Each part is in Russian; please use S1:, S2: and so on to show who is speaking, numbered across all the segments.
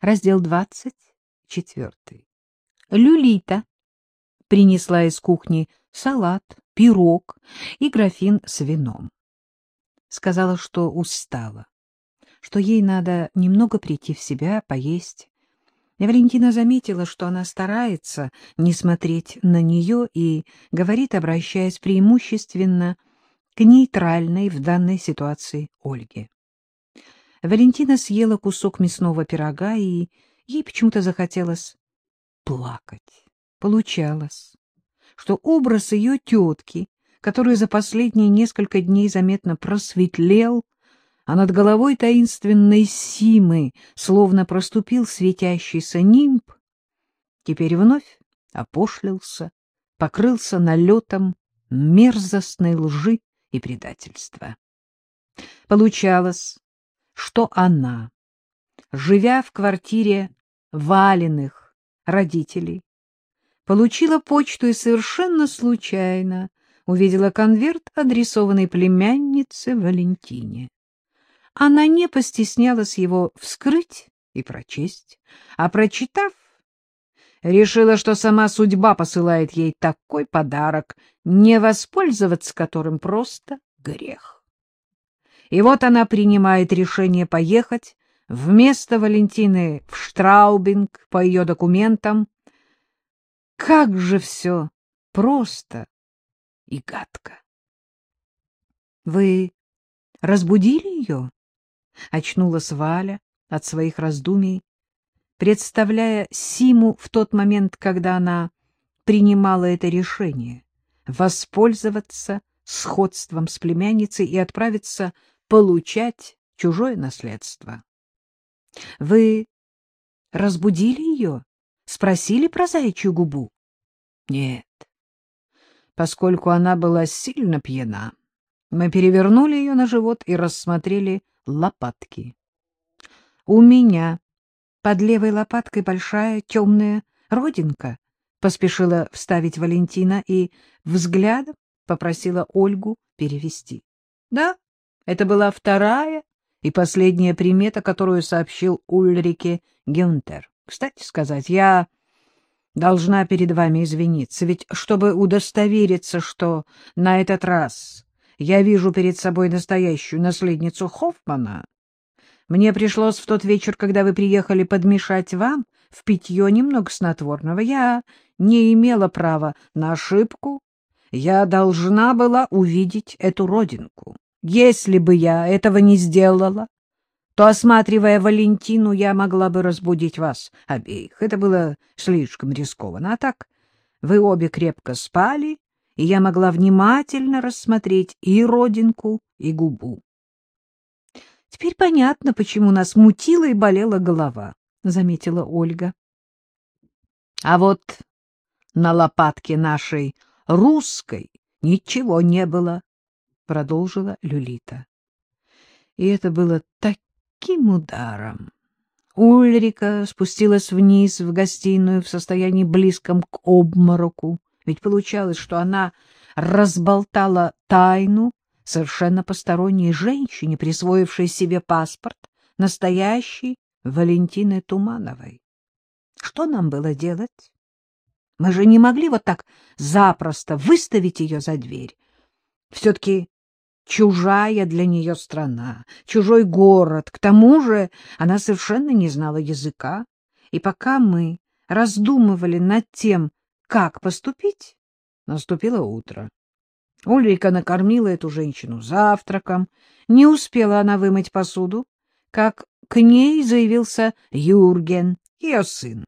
S1: Раздел двадцать четвертый. Люлита принесла из кухни салат, пирог и графин с вином. Сказала, что устала, что ей надо немного прийти в себя, поесть. И Валентина заметила, что она старается не смотреть на нее и говорит, обращаясь преимущественно к нейтральной в данной ситуации Ольге. Валентина съела кусок мясного пирога, и ей почему-то захотелось плакать. Получалось, что образ ее тетки, который за последние несколько дней заметно просветлел, а над головой таинственной Симы словно проступил светящийся нимб, теперь вновь опошлился, покрылся налетом мерзостной лжи и предательства. Получалось, что она, живя в квартире Валиных родителей, получила почту и совершенно случайно увидела конверт, адресованный племяннице Валентине. Она не постеснялась его вскрыть и прочесть, а, прочитав, решила, что сама судьба посылает ей такой подарок, не воспользоваться которым просто грех. И вот она принимает решение поехать вместо Валентины в Штраубинг по ее документам. Как же все просто и гадко. — Вы разбудили ее? — очнулась Валя от своих раздумий, представляя Симу в тот момент, когда она принимала это решение — воспользоваться сходством с племянницей и отправиться получать чужое наследство. — Вы разбудили ее? Спросили про заячью губу? — Нет. Поскольку она была сильно пьяна, мы перевернули ее на живот и рассмотрели лопатки. У меня под левой лопаткой большая темная родинка, — поспешила вставить Валентина и взглядом попросила Ольгу перевести. — Да, это была вторая и последняя примета, которую сообщил Ульрике Гюнтер. Кстати сказать, я должна перед вами извиниться, ведь чтобы удостовериться, что на этот раз я вижу перед собой настоящую наследницу Хоффмана, мне пришлось в тот вечер, когда вы приехали подмешать вам в питье немного снотворного. Я не имела права на ошибку. Я должна была увидеть эту родинку. Если бы я этого не сделала, то, осматривая Валентину, я могла бы разбудить вас обеих. Это было слишком рискованно. А так вы обе крепко спали, и я могла внимательно рассмотреть и родинку, и губу. Теперь понятно, почему нас мутила и болела голова, — заметила Ольга. А вот на лопатке нашей русской ничего не было, продолжила Люлита. И это было таким ударом. Ульрика спустилась вниз в гостиную в состоянии близком к обмороку, ведь получалось, что она разболтала тайну совершенно посторонней женщине, присвоившей себе паспорт настоящей Валентины Тумановой. Что нам было делать? Мы же не могли вот так запросто выставить ее за дверь. Все-таки чужая для нее страна, чужой город. К тому же она совершенно не знала языка. И пока мы раздумывали над тем, как поступить, наступило утро. Ульрика накормила эту женщину завтраком. Не успела она вымыть посуду, как к ней заявился Юрген, ее сын.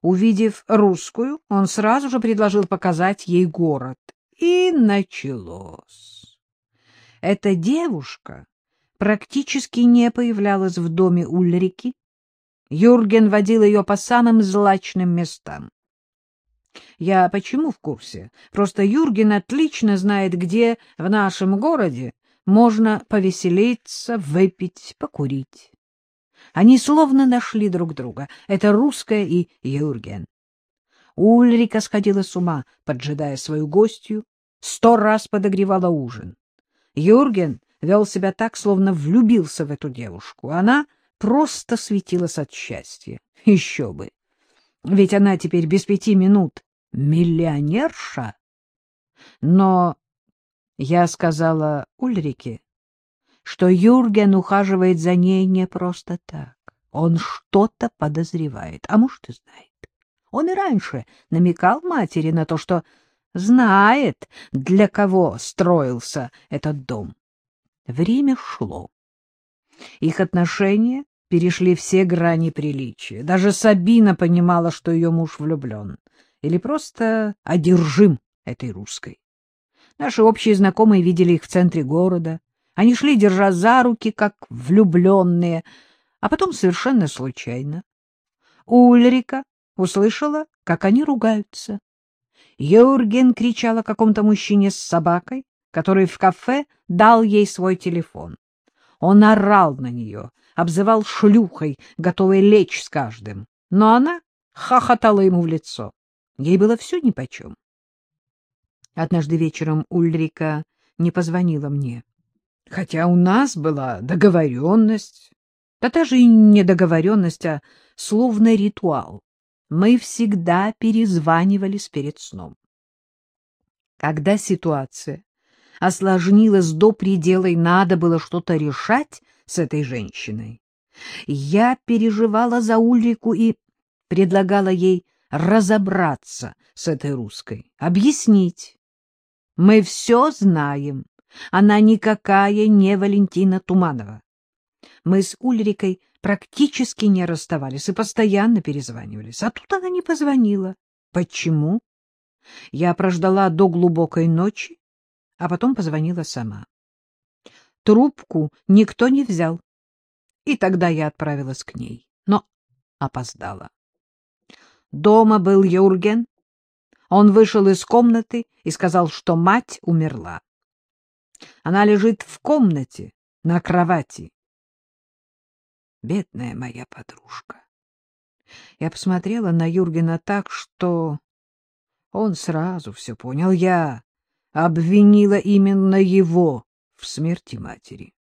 S1: Увидев русскую, он сразу же предложил показать ей город. И началось. Эта девушка практически не появлялась в доме Ульрики. Юрген водил ее по самым злачным местам. Я почему в курсе? Просто Юрген отлично знает, где в нашем городе можно повеселиться, выпить, покурить. Они словно нашли друг друга. Это русская и Юрген. Ульрика сходила с ума, поджидая свою гостью, сто раз подогревала ужин. Юрген вел себя так, словно влюбился в эту девушку. Она просто светилась от счастья. Еще бы! Ведь она теперь без пяти минут миллионерша. Но я сказала Ульрике, что Юрген ухаживает за ней не просто так. Он что-то подозревает, а может и знает. Он и раньше намекал матери на то, что знает, для кого строился этот дом. Время шло. Их отношения перешли все грани приличия. Даже Сабина понимала, что ее муж влюблен или просто одержим этой русской. Наши общие знакомые видели их в центре города. Они шли, держа за руки, как влюбленные, а потом совершенно случайно. Ульрика услышала, как они ругаются. Юрген кричал о каком-то мужчине с собакой, который в кафе дал ей свой телефон. Он орал на нее, обзывал шлюхой, готовой лечь с каждым. Но она хохотала ему в лицо. Ей было все нипочем. Однажды вечером Ульрика не позвонила мне, хотя у нас была договоренность. Да даже и не договоренность, а словно ритуал. Мы всегда перезванивались перед сном. Когда ситуация осложнилась до предела и надо было что-то решать с этой женщиной, я переживала за Ульрику и предлагала ей разобраться с этой русской, объяснить, мы все знаем. Она никакая не Валентина Туманова. Мы с Ульрикой практически не расставались и постоянно перезванивались. А тут она не позвонила. Почему? Я прождала до глубокой ночи, а потом позвонила сама. Трубку никто не взял. И тогда я отправилась к ней, но опоздала. Дома был Юрген, он вышел из комнаты и сказал, что мать умерла. Она лежит в комнате, на кровати. Бедная моя подружка. Я посмотрела на Юргена так, что он сразу все понял. Я обвинила именно его в смерти матери.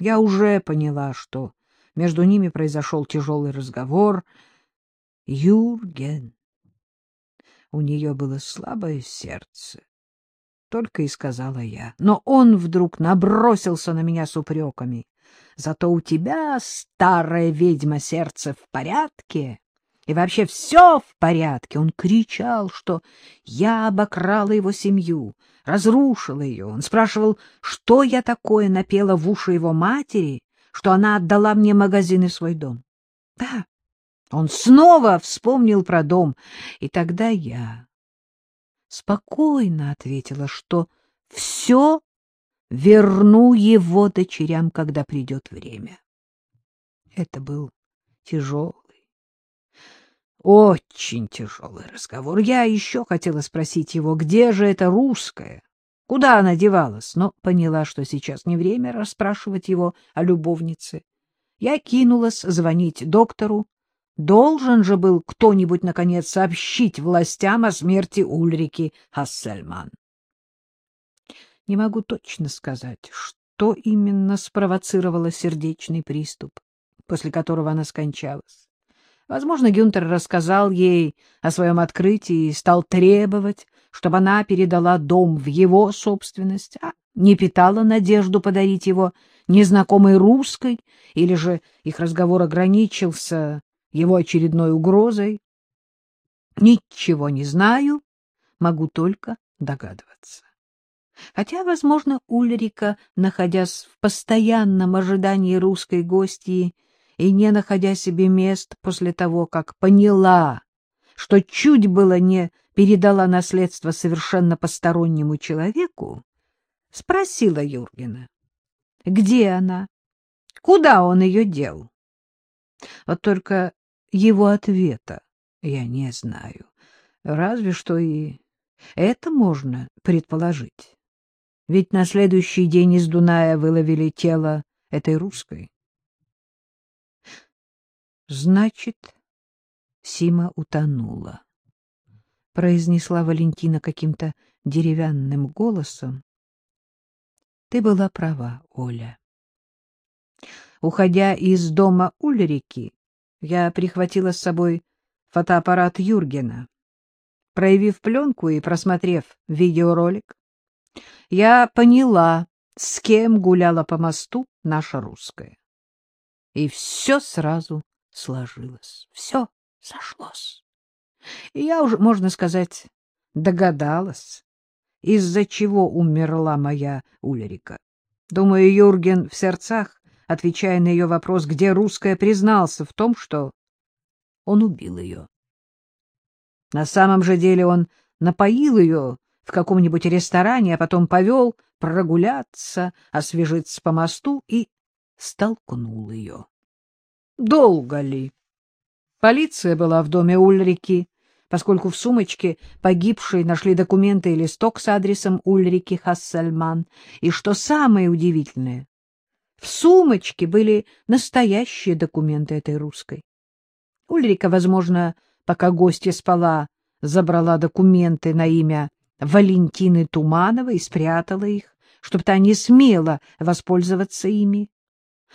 S1: Я уже поняла, что между ними произошел тяжелый разговор. Юрген у нее было слабое сердце. Только и сказала я. Но он вдруг набросился на меня с упреками. Зато у тебя, старая ведьма, сердце в порядке. И вообще все в порядке. Он кричал, что я обокрала его семью, разрушила ее. Он спрашивал, что я такое напела в уши его матери, что она отдала мне магазин и свой дом. Да, он снова вспомнил про дом, и тогда я спокойно ответила, что все верну его дочерям, когда придет время. Это был тяжелый, очень тяжелый разговор. Я еще хотела спросить его, где же эта русская, куда она девалась, но поняла, что сейчас не время расспрашивать его о любовнице. Я кинулась звонить доктору, Должен же был кто-нибудь, наконец, сообщить властям о смерти Ульрики Хассельман. Не могу точно сказать, что именно спровоцировало сердечный приступ, после которого она скончалась. Возможно, Гюнтер рассказал ей о своем открытии и стал требовать, чтобы она передала дом в его собственность, а не питала надежду подарить его незнакомой русской, или же их разговор ограничился его очередной угрозой. Ничего не знаю, могу только догадываться. Хотя, возможно, Ульрика, находясь в постоянном ожидании русской гостьи и не находя себе мест после того, как поняла, что чуть было не передала наследство совершенно постороннему человеку, спросила Юргена, где она, куда он ее дел. Вот только его ответа я не знаю. Разве что и это можно предположить. Ведь на следующий день из Дуная выловили тело этой русской. Значит, Сима утонула, — произнесла Валентина каким-то деревянным голосом. Ты была права, Оля. Уходя из дома Ульрики, я прихватила с собой фотоаппарат Юргена. Проявив пленку и просмотрев видеоролик, я поняла, с кем гуляла по мосту наша русская. И все сразу сложилось, все сошлось. И я уже, можно сказать, догадалась, из-за чего умерла моя Ульрика. Думаю, Юрген в сердцах, отвечая на ее вопрос, где русская, признался в том, что он убил ее. На самом же деле он напоил ее в каком-нибудь ресторане, а потом повел прогуляться, освежиться по мосту и столкнул ее. Долго ли? Полиция была в доме Ульрики, поскольку в сумочке погибшей нашли документы и листок с адресом Ульрики Хассельман. И что самое удивительное, в сумочке были настоящие документы этой русской. Ульрика, возможно, пока гостья спала, забрала документы на имя Валентины Тумановой и спрятала их, чтобы та не смела воспользоваться ими.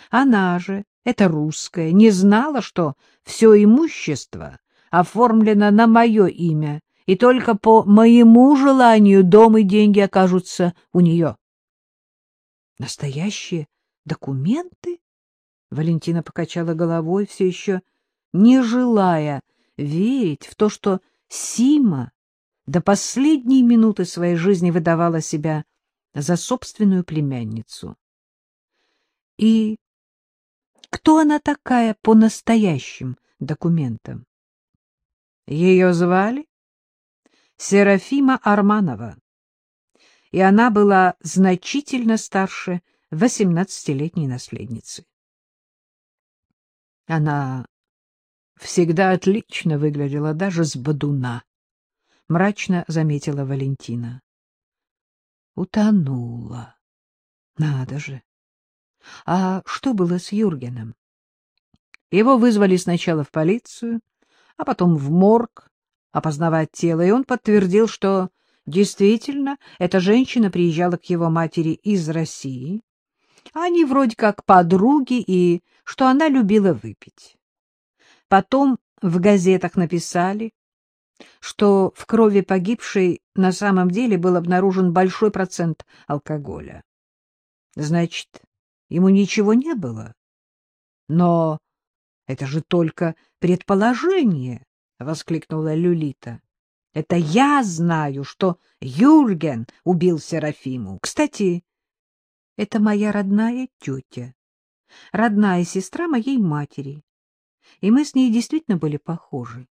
S1: Она же, эта русская, не знала, что все имущество оформлено на мое имя, и только по моему желанию дом и деньги окажутся у нее. Настоящие документы? Валентина покачала головой, все еще не желая верить в то, что Сима до последней минуты своей жизни выдавала себя за собственную племянницу. И кто она такая по настоящим документам? Ее звали Серафима Арманова, и она была значительно старше восемнадцатилетней наследницы. Она всегда отлично выглядела даже с бодуна, — мрачно заметила Валентина. Утонула. Надо же. А что было с Юргеном? Его вызвали сначала в полицию, а потом в морг опознавать тело, и он подтвердил, что действительно эта женщина приезжала к его матери из России. Они вроде как подруги, и что она любила выпить. Потом в газетах написали, что в крови погибшей на самом деле был обнаружен большой процент алкоголя. Значит, ему ничего не было? Но это же только предположение, — воскликнула Люлита. Это я знаю, что Юрген убил Серафиму. Кстати, это моя родная тетя, родная сестра моей матери, и мы с ней действительно были похожи.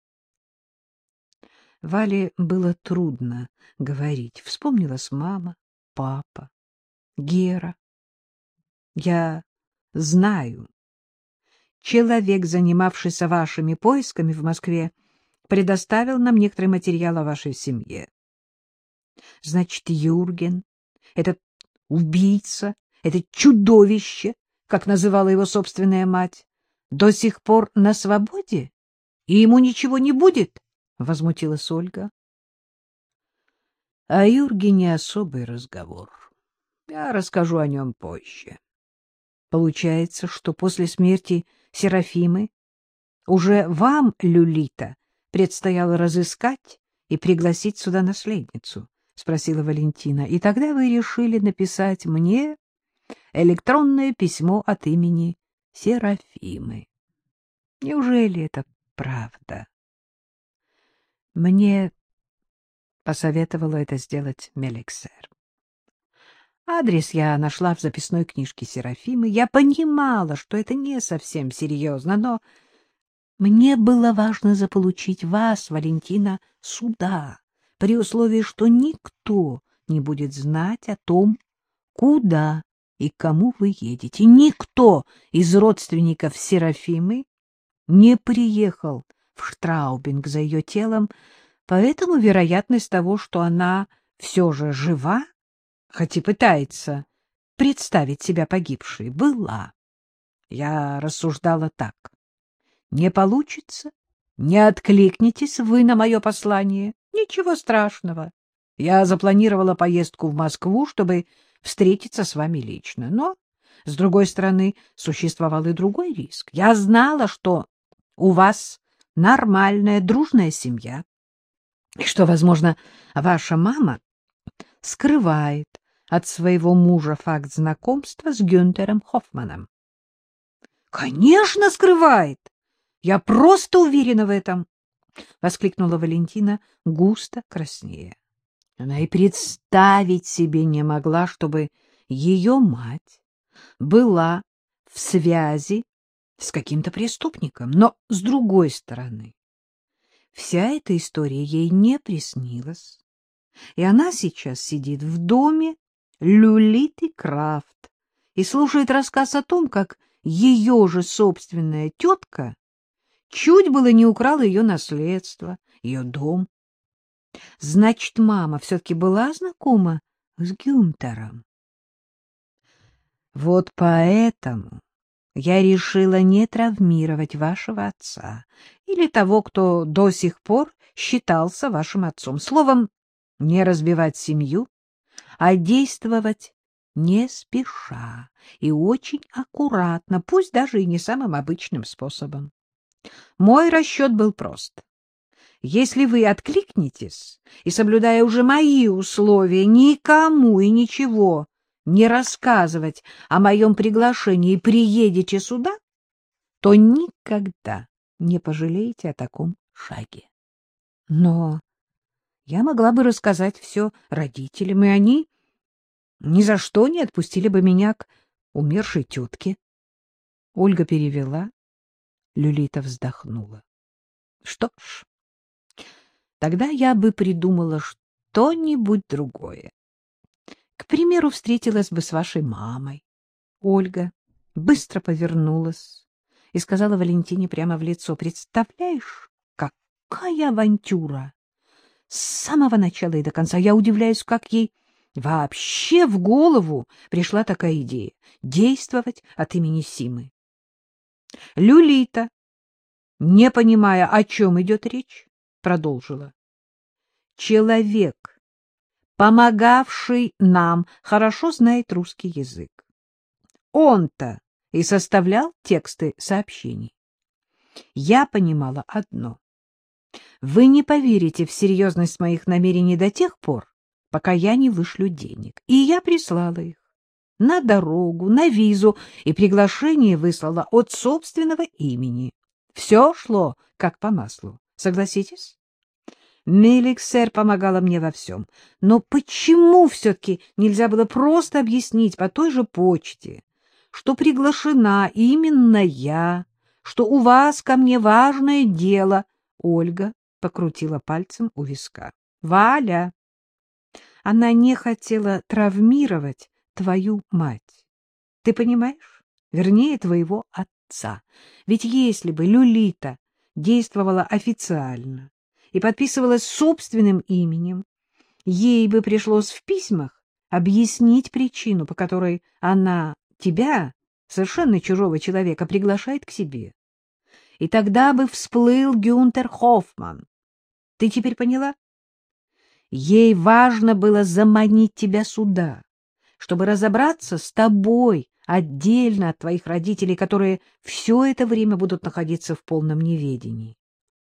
S1: Вале было трудно говорить. Вспомнилась мама, папа, Гера. Я знаю. Человек, занимавшийся вашими поисками в Москве, предоставил нам некоторый материал о вашей семье. Значит, Юрген, этот убийца, это чудовище, как называла его собственная мать, до сих пор на свободе? И ему ничего не будет? — возмутилась Ольга. — А Юргене особый разговор. Я расскажу о нем позже. Получается, что после смерти Серафимы уже вам, Люлита, предстояло разыскать и пригласить сюда наследницу? — спросила Валентина. — И тогда вы решили написать мне электронное письмо от имени Серафимы. Неужели это правда? Мне посоветовала это сделать Меликсер. Адрес я нашла в записной книжке Серафимы. Я понимала, что это не совсем серьезно, но мне было важно заполучить вас, Валентина, сюда, при условии, что никто не будет знать о том, куда и кому вы едете. Никто из родственников Серафимы не приехал Штраубинг за ее телом, поэтому вероятность того, что она все же жива, хоть и пытается представить себя погибшей, была. Я рассуждала так. Не получится, не откликнетесь вы на мое послание. Ничего страшного. Я запланировала поездку в Москву, чтобы встретиться с вами лично. Но С другой стороны, существовал и другой риск. Я знала, что у вас нормальная, дружная семья, и что, возможно, ваша мама скрывает от своего мужа факт знакомства с Гюнтером Хоффманом. — Конечно, скрывает! Я просто уверена в этом! — воскликнула Валентина, густо краснея. Она и представить себе не могла, чтобы ее мать была в связи с каким-то преступником. Но, с другой стороны, вся эта история ей не приснилась, и она сейчас сидит в доме Люлиты Крафт и слушает рассказ о том, как ее же собственная тетка чуть было не украла ее наследство, ее дом. Значит, мама все-таки была знакома с Гюнтером. Вот поэтому я решила не травмировать вашего отца или того, кто до сих пор считался вашим отцом. Словом, не разбивать семью а действовать не спеша и очень аккуратно, пусть даже и не самым обычным способом. Мой расчет был прост. Если вы откликнетесь и, соблюдая уже мои условия, никому и ничего не рассказывать о моем приглашении и приедете сюда, то никогда не пожалеете о таком шаге. Но я могла бы рассказать все родителям, и они ни за что не отпустили бы меня к умершей тетке. Ольга перевела, Люлита вздохнула. Что ж, тогда я бы придумала что-нибудь другое. К примеру, встретилась бы с вашей мамой. Ольга быстро повернулась и сказала Валентине прямо в лицо, «Представляешь, какая авантюра! С самого начала и до конца я удивляюсь, как ей вообще в голову пришла такая идея — действовать от имени Симы. Люлита, не понимая, о чем идет речь, продолжила. Человек, помогавший нам, хорошо знает русский язык. Он-то и составлял тексты сообщений. Я понимала одно. Вы не поверите в серьезность моих намерений до тех пор, пока я не вышлю денег. И я прислала их на дорогу, на визу, и приглашение выслала от собственного имени. Все шло как по маслу. Согласитесь? Меликсер помогала мне во всем. Но почему все-таки нельзя было просто объяснить по той же почте, что приглашена именно я, что у вас ко мне важное дело? Ольга покрутила пальцем у виска. — Валя! Она не хотела травмировать твою мать. Ты понимаешь? Вернее, твоего отца. Ведь если бы Люлита действовала официально и подписывалась собственным именем, ей бы пришлось в письмах объяснить причину, по которой она тебя, совершенно чужого человека, приглашает к себе. И тогда бы всплыл Гюнтер Хоффман, ты теперь поняла? Ей важно было заманить тебя сюда, чтобы разобраться с тобой отдельно от твоих родителей, которые все это время будут находиться в полном неведении.